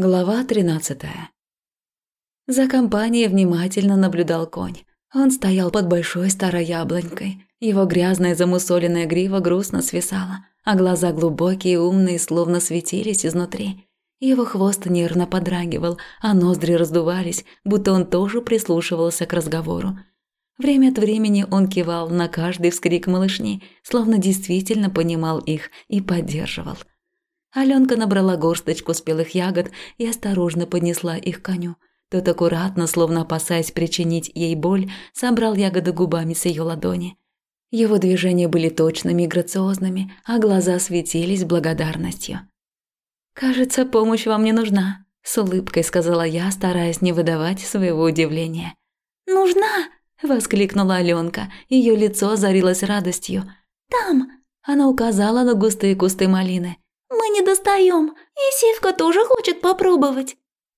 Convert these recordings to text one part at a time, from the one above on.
Глава 13. За компанией внимательно наблюдал конь. Он стоял под большой старой яблонькой. Его грязная замусоленная грива грустно свисала, а глаза глубокие и умные словно светились изнутри. Его хвост нервно подрагивал, а ноздри раздувались, будто он тоже прислушивался к разговору. Время от времени он кивал на каждый вскрик малышни, словно действительно понимал их и поддерживал – Аленка набрала горсточку спелых ягод и осторожно поднесла их коню. Тот аккуратно, словно опасаясь причинить ей боль, собрал ягоды губами с ее ладони. Его движения были точными и грациозными, а глаза светились благодарностью. «Кажется, помощь вам не нужна», – с улыбкой сказала я, стараясь не выдавать своего удивления. «Нужна!» – воскликнула Аленка. Ее лицо озарилось радостью. «Там!» – она указала на густые кусты малины – мы не достаем, и Сивка тоже хочет попробовать».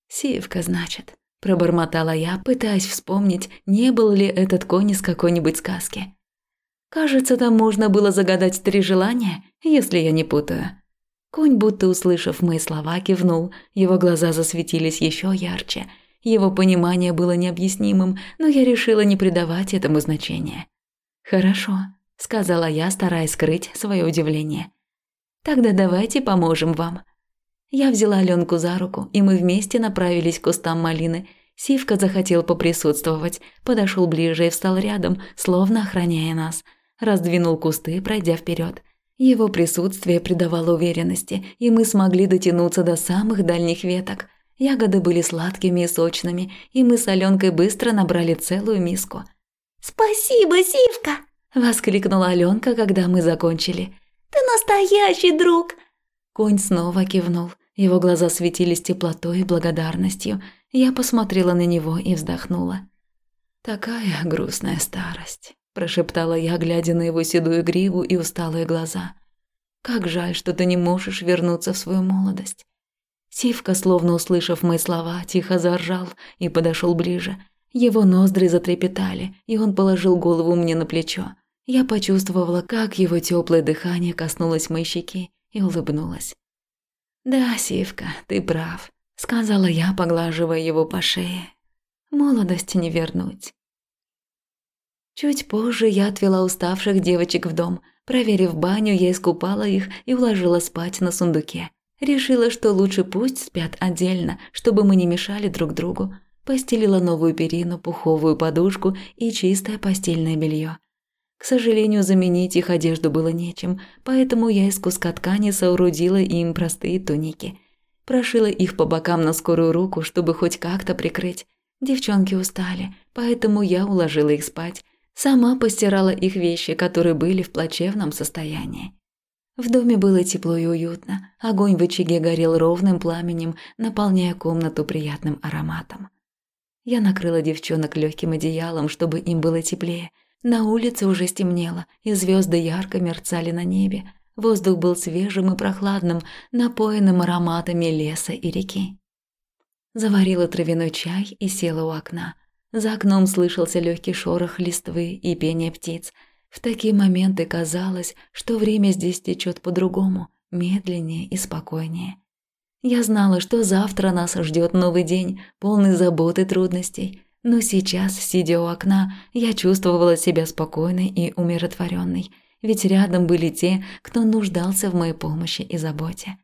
«Сивка, значит», – пробормотала я, пытаясь вспомнить, не был ли этот конь из какой-нибудь сказки. Кажется, там можно было загадать три желания, если я не путаю. Конь, будто услышав мои слова, кивнул, его глаза засветились еще ярче. Его понимание было необъяснимым, но я решила не придавать этому значения. «Хорошо», – сказала я, стараясь скрыть свое удивление. Тогда давайте поможем вам. Я взяла Аленку за руку, и мы вместе направились к кустам малины. Сивка захотел поприсутствовать, подошел ближе и встал рядом, словно охраняя нас. Раздвинул кусты, пройдя вперед. Его присутствие придавало уверенности, и мы смогли дотянуться до самых дальних веток. Ягоды были сладкими и сочными, и мы с Аленкой быстро набрали целую миску. «Спасибо, Сивка!» – воскликнула Аленка, когда мы закончили. Ты настоящий друг!» Конь снова кивнул. Его глаза светились теплотой и благодарностью. Я посмотрела на него и вздохнула. «Такая грустная старость», – прошептала я, глядя на его седую гриву и усталые глаза. «Как жаль, что ты не можешь вернуться в свою молодость». Сивка, словно услышав мои слова, тихо заржал и подошел ближе. Его ноздри затрепетали, и он положил голову мне на плечо. Я почувствовала, как его теплое дыхание коснулось моей щеки и улыбнулась. «Да, Сивка, ты прав», – сказала я, поглаживая его по шее. «Молодости не вернуть». Чуть позже я отвела уставших девочек в дом. Проверив баню, я искупала их и уложила спать на сундуке. Решила, что лучше пусть спят отдельно, чтобы мы не мешали друг другу. Постелила новую перину, пуховую подушку и чистое постельное белье. К сожалению, заменить их одежду было нечем, поэтому я из куска ткани соорудила им простые туники. Прошила их по бокам на скорую руку, чтобы хоть как-то прикрыть. Девчонки устали, поэтому я уложила их спать. Сама постирала их вещи, которые были в плачевном состоянии. В доме было тепло и уютно. Огонь в очаге горел ровным пламенем, наполняя комнату приятным ароматом. Я накрыла девчонок легким одеялом, чтобы им было теплее – на улице уже стемнело, и звезды ярко мерцали на небе. Воздух был свежим и прохладным, напоенным ароматами леса и реки. Заварила травяной чай и села у окна. За окном слышался легкий шорох листвы и пение птиц. В такие моменты казалось, что время здесь течет по-другому, медленнее и спокойнее. Я знала, что завтра нас ждет новый день, полный забот и трудностей. Но сейчас, сидя у окна, я чувствовала себя спокойной и умиротворенной, ведь рядом были те, кто нуждался в моей помощи и заботе.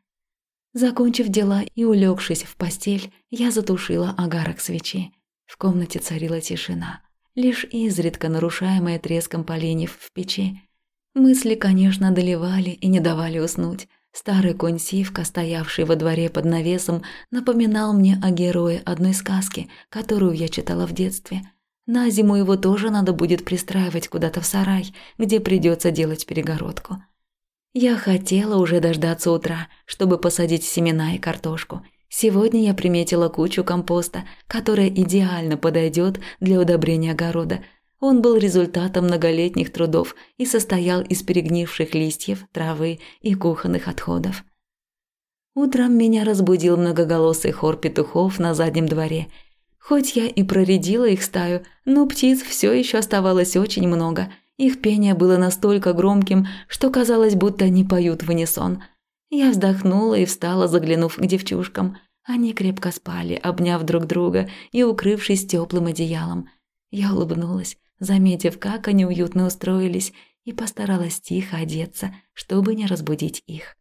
Закончив дела и улегшись в постель, я затушила огарок свечи. В комнате царила тишина, лишь изредка нарушаемая треском поленьев в печи. Мысли, конечно, доливали и не давали уснуть, Старый конь Сивка, стоявший во дворе под навесом, напоминал мне о герое одной сказки, которую я читала в детстве. На зиму его тоже надо будет пристраивать куда-то в сарай, где придется делать перегородку. Я хотела уже дождаться утра, чтобы посадить семена и картошку. Сегодня я приметила кучу компоста, которая идеально подойдет для удобрения огорода – он был результатом многолетних трудов и состоял из перегнивших листьев, травы и кухонных отходов. Утром меня разбудил многоголосый хор петухов на заднем дворе. Хоть я и проредила их стаю, но птиц все еще оставалось очень много. Их пение было настолько громким, что казалось, будто они поют в унисон. Я вздохнула и встала, заглянув к девчушкам. Они крепко спали, обняв друг друга и укрывшись теплым одеялом. Я улыбнулась, заметив, как они уютно устроились, и постаралась тихо одеться, чтобы не разбудить их.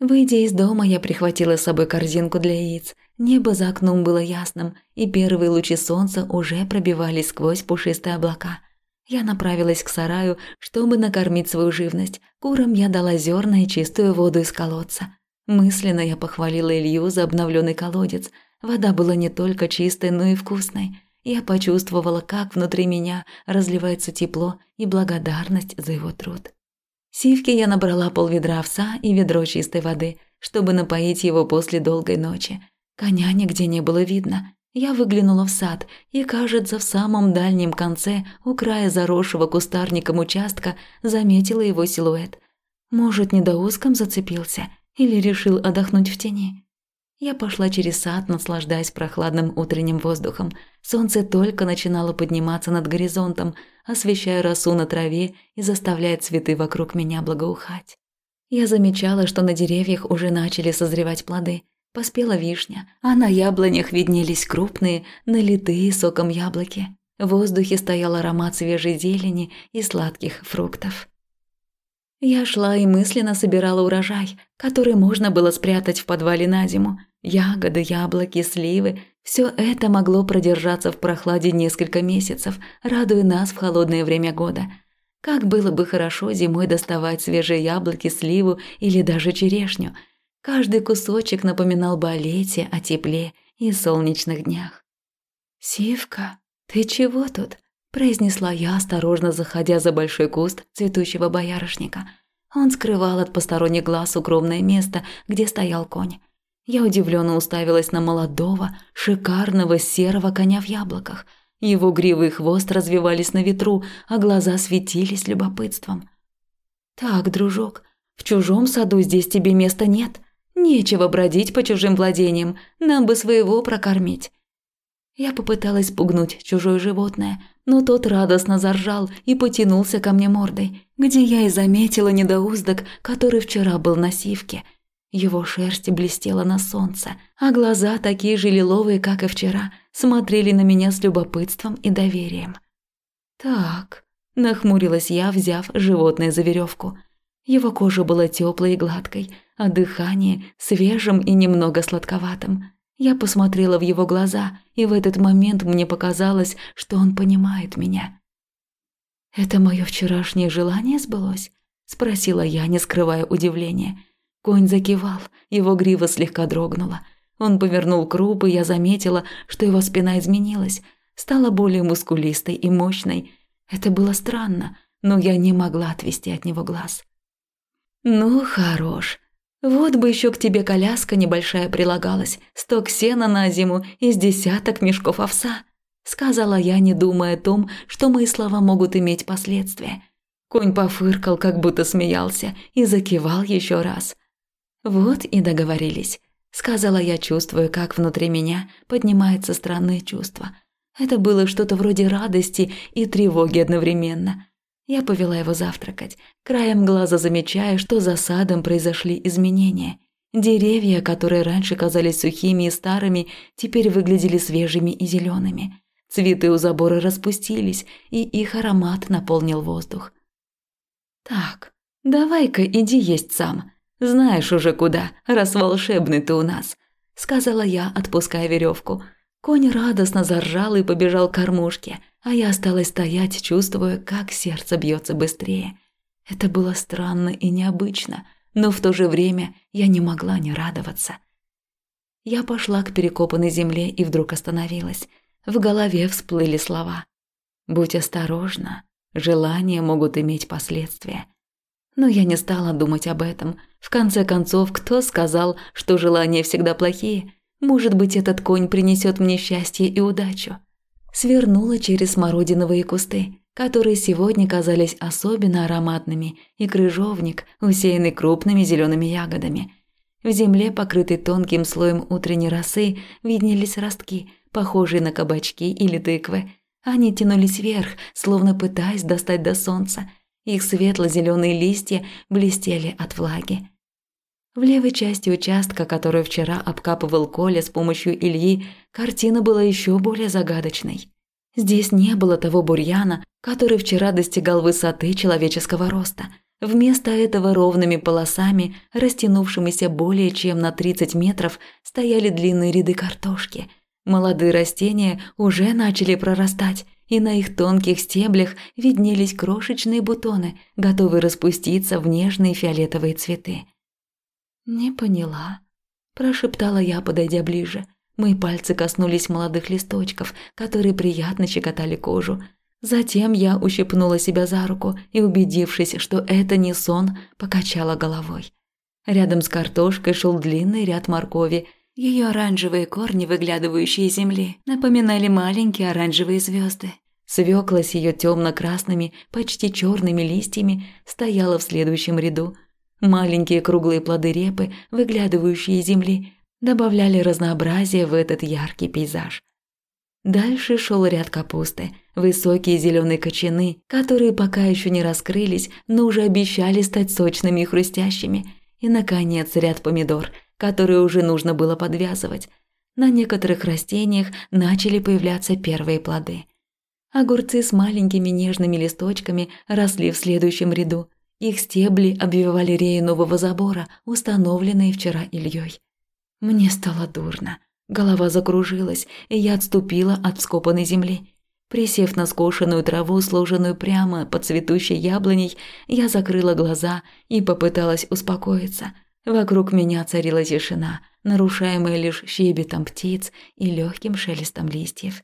Выйдя из дома, я прихватила с собой корзинку для яиц. Небо за окном было ясным, и первые лучи солнца уже пробивались сквозь пушистые облака. Я направилась к сараю, чтобы накормить свою живность. Курам я дала зерна и чистую воду из колодца. Мысленно я похвалила Илью за обновленный колодец. Вода была не только чистой, но и вкусной. Я почувствовала, как внутри меня разливается тепло и благодарность за его труд. Сивке я набрала полведра овса и ведро чистой воды, чтобы напоить его после долгой ночи. Коня нигде не было видно. Я выглянула в сад, и, кажется, в самом дальнем конце, у края заросшего кустарником участка, заметила его силуэт. Может, недоуском зацепился или решил отдохнуть в тени. Я пошла через сад, наслаждаясь прохладным утренним воздухом. Солнце только начинало подниматься над горизонтом, освещая росу на траве и заставляя цветы вокруг меня благоухать. Я замечала, что на деревьях уже начали созревать плоды. Поспела вишня, а на яблонях виднелись крупные, налитые соком яблоки. В воздухе стоял аромат свежей зелени и сладких фруктов. Я шла и мысленно собирала урожай, который можно было спрятать в подвале на зиму. Ягоды, яблоки, сливы – все это могло продержаться в прохладе несколько месяцев, радуя нас в холодное время года. Как было бы хорошо зимой доставать свежие яблоки, сливу или даже черешню. Каждый кусочек напоминал бы о лете, о тепле и солнечных днях. «Сивка, ты чего тут?» – произнесла я, осторожно заходя за большой куст цветущего боярышника. Он скрывал от посторонних глаз укромное место, где стоял конь. Я удивленно уставилась на молодого, шикарного серого коня в яблоках. Его гривы и хвост развивались на ветру, а глаза светились любопытством. «Так, дружок, в чужом саду здесь тебе места нет. Нечего бродить по чужим владениям, нам бы своего прокормить». Я попыталась пугнуть чужое животное, но тот радостно заржал и потянулся ко мне мордой, где я и заметила недоуздок, который вчера был на сивке – его шерсть блестела на солнце, а глаза, такие же лиловые, как и вчера, смотрели на меня с любопытством и доверием. «Так», – нахмурилась я, взяв животное за веревку. Его кожа была теплой и гладкой, а дыхание – свежим и немного сладковатым. Я посмотрела в его глаза, и в этот момент мне показалось, что он понимает меня. «Это мое вчерашнее желание сбылось?» – спросила я, не скрывая удивления – Конь закивал, его грива слегка дрогнула. Он повернул круп, и я заметила, что его спина изменилась, стала более мускулистой и мощной. Это было странно, но я не могла отвести от него глаз. «Ну, хорош. Вот бы еще к тебе коляска небольшая прилагалась, сток сена на зиму из десяток мешков овса», сказала я, не думая о том, что мои слова могут иметь последствия. Конь пофыркал, как будто смеялся, и закивал еще раз. «Вот и договорились», – сказала я, чувствуя, как внутри меня поднимается странное чувство. Это было что-то вроде радости и тревоги одновременно. Я повела его завтракать, краем глаза замечая, что за садом произошли изменения. Деревья, которые раньше казались сухими и старыми, теперь выглядели свежими и зелеными. Цветы у забора распустились, и их аромат наполнил воздух. «Так, давай-ка иди есть сам», знаешь уже куда, раз волшебный ты у нас», – сказала я, отпуская веревку. Конь радостно заржал и побежал к кормушке, а я осталась стоять, чувствуя, как сердце бьется быстрее. Это было странно и необычно, но в то же время я не могла не радоваться. Я пошла к перекопанной земле и вдруг остановилась. В голове всплыли слова. «Будь осторожна, желания могут иметь последствия». Но я не стала думать об этом – в конце концов, кто сказал, что желания всегда плохие? Может быть, этот конь принесет мне счастье и удачу? Свернула через смородиновые кусты, которые сегодня казались особенно ароматными, и крыжовник, усеянный крупными зелеными ягодами. В земле, покрытой тонким слоем утренней росы, виднелись ростки, похожие на кабачки или тыквы. Они тянулись вверх, словно пытаясь достать до солнца – их светло-зеленые листья блестели от влаги. В левой части участка, который вчера обкапывал Коля с помощью Ильи, картина была еще более загадочной. Здесь не было того бурьяна, который вчера достигал высоты человеческого роста. Вместо этого ровными полосами, растянувшимися более чем на 30 метров, стояли длинные ряды картошки. Молодые растения уже начали прорастать, и на их тонких стеблях виднелись крошечные бутоны, готовые распуститься в нежные фиолетовые цветы. «Не поняла», – прошептала я, подойдя ближе. Мои пальцы коснулись молодых листочков, которые приятно щекотали кожу. Затем я ущипнула себя за руку и, убедившись, что это не сон, покачала головой. Рядом с картошкой шел длинный ряд моркови. Ее оранжевые корни, выглядывающие из земли, напоминали маленькие оранжевые звезды. Свекла с ее темно-красными, почти черными листьями стояла в следующем ряду – Маленькие круглые плоды репы, выглядывающие из земли, добавляли разнообразие в этот яркий пейзаж. Дальше шел ряд капусты, высокие зеленые кочаны, которые пока еще не раскрылись, но уже обещали стать сочными и хрустящими. И, наконец, ряд помидор, которые уже нужно было подвязывать. На некоторых растениях начали появляться первые плоды. Огурцы с маленькими нежными листочками росли в следующем ряду – их стебли обвивали реи нового забора, установленные вчера Ильей. Мне стало дурно. Голова закружилась, и я отступила от вскопанной земли. Присев на скошенную траву, сложенную прямо под цветущей яблоней, я закрыла глаза и попыталась успокоиться. Вокруг меня царила тишина, нарушаемая лишь щебетом птиц и легким шелестом листьев.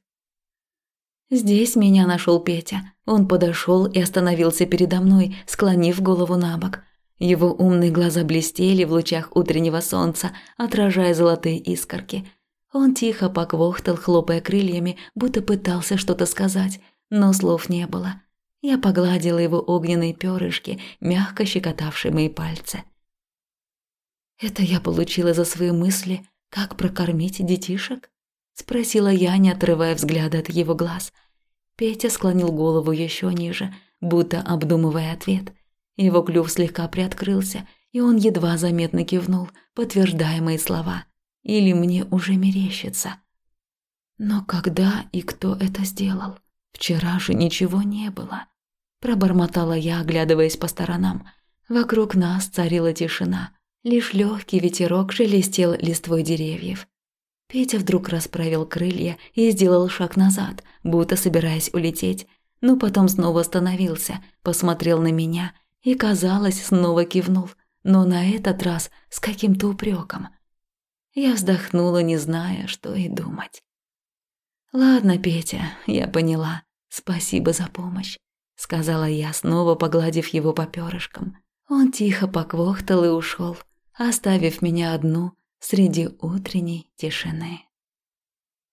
Здесь меня нашел Петя. Он подошел и остановился передо мной, склонив голову на бок. Его умные глаза блестели в лучах утреннего солнца, отражая золотые искорки. Он тихо поквохтал, хлопая крыльями, будто пытался что-то сказать, но слов не было. Я погладила его огненные перышки, мягко щекотавшие мои пальцы. Это я получила за свои мысли, как прокормить детишек? Спросила я, не отрывая взгляда от его глаз. Петя склонил голову еще ниже, будто обдумывая ответ. Его клюв слегка приоткрылся, и он едва заметно кивнул, подтверждая мои слова. Или мне уже мерещится. Но когда и кто это сделал? Вчера же ничего не было. Пробормотала я, оглядываясь по сторонам. Вокруг нас царила тишина. Лишь легкий ветерок шелестел листвой деревьев. Петя вдруг расправил крылья и сделал шаг назад, будто собираясь улететь, но потом снова остановился, посмотрел на меня и, казалось, снова кивнул, но на этот раз с каким-то упреком. Я вздохнула, не зная, что и думать. «Ладно, Петя, я поняла. Спасибо за помощь», — сказала я, снова погладив его по перышкам. Он тихо поквохтал и ушел, оставив меня одну среди утренней тишины.